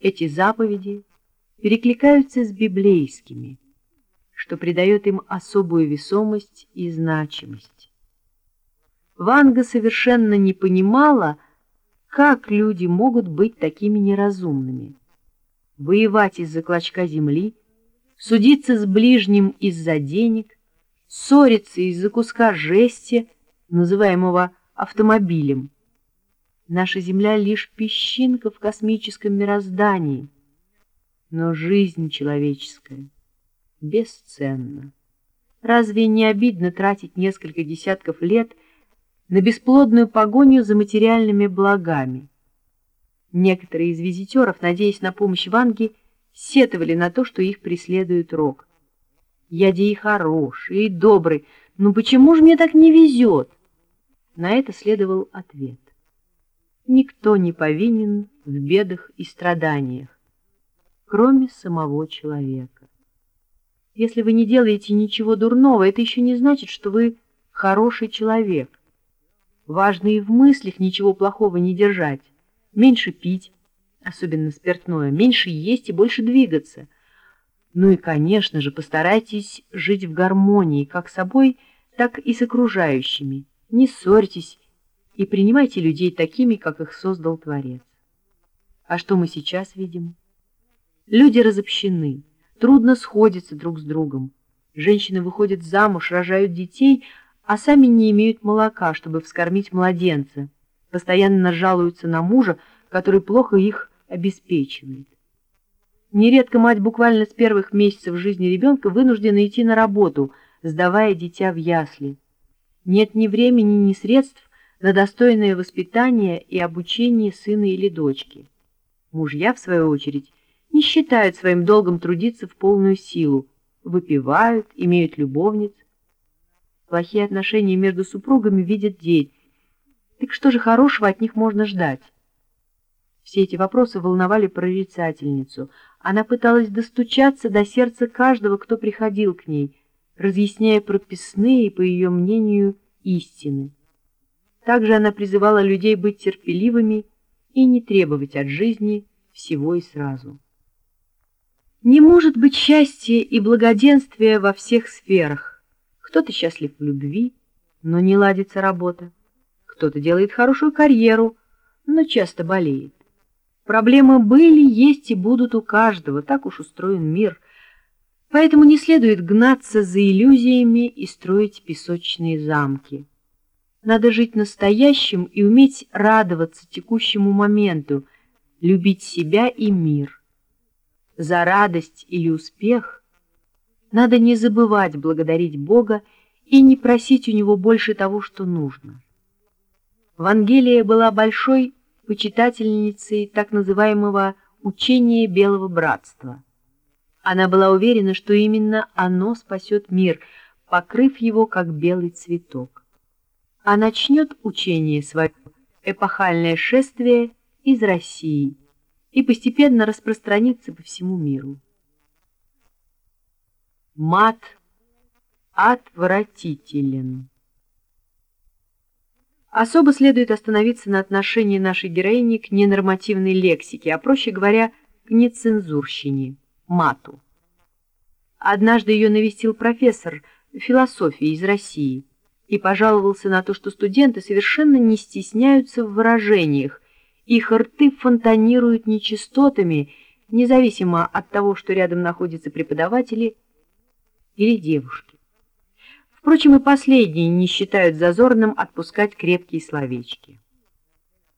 Эти заповеди перекликаются с библейскими, что придает им особую весомость и значимость. Ванга совершенно не понимала, как люди могут быть такими неразумными. Воевать из-за клочка земли, судиться с ближним из-за денег, ссориться из-за куска жести, называемого автомобилем. Наша Земля — лишь песчинка в космическом мироздании, но жизнь человеческая бесценна. Разве не обидно тратить несколько десятков лет на бесплодную погоню за материальными благами? Некоторые из визитеров, надеясь на помощь Ванги, сетовали на то, что их преследует рок. Я и хороший, и добрый, ну почему же мне так не везет? На это следовал ответ. Никто не повинен в бедах и страданиях, кроме самого человека. Если вы не делаете ничего дурного, это еще не значит, что вы хороший человек. Важно и в мыслях ничего плохого не держать, меньше пить, особенно спиртное, меньше есть и больше двигаться — ну и, конечно же, постарайтесь жить в гармонии как с собой, так и с окружающими. Не ссорьтесь и принимайте людей такими, как их создал Творец. А что мы сейчас видим? Люди разобщены, трудно сходятся друг с другом. Женщины выходят замуж, рожают детей, а сами не имеют молока, чтобы вскормить младенца. Постоянно жалуются на мужа, который плохо их обеспечивает. Нередко мать буквально с первых месяцев жизни ребенка вынуждена идти на работу, сдавая дитя в ясли. Нет ни времени, ни средств на достойное воспитание и обучение сына или дочки. Мужья, в свою очередь, не считают своим долгом трудиться в полную силу, выпивают, имеют любовниц. Плохие отношения между супругами видят дети. Так что же хорошего от них можно ждать? Все эти вопросы волновали прорицательницу. Она пыталась достучаться до сердца каждого, кто приходил к ней, разъясняя прописные, по ее мнению, истины. Также она призывала людей быть терпеливыми и не требовать от жизни всего и сразу. Не может быть счастья и благоденствия во всех сферах. Кто-то счастлив в любви, но не ладится работа. Кто-то делает хорошую карьеру, но часто болеет. Проблемы были, есть и будут у каждого, так уж устроен мир. Поэтому не следует гнаться за иллюзиями и строить песочные замки. Надо жить настоящим и уметь радоваться текущему моменту, любить себя и мир. За радость или успех надо не забывать благодарить Бога и не просить у Него больше того, что нужно. Вангелия была большой почитательницей так называемого «учения Белого Братства». Она была уверена, что именно оно спасет мир, покрыв его как белый цветок. А начнет учение свое эпохальное шествие из России и постепенно распространится по всему миру. Мат отвратителен. Особо следует остановиться на отношении нашей героини к ненормативной лексике, а проще говоря, к нецензурщине, мату. Однажды ее навестил профессор философии из России и пожаловался на то, что студенты совершенно не стесняются в выражениях, их рты фонтанируют нечистотами, независимо от того, что рядом находятся преподаватели или девушки. Впрочем, и последние не считают зазорным отпускать крепкие словечки.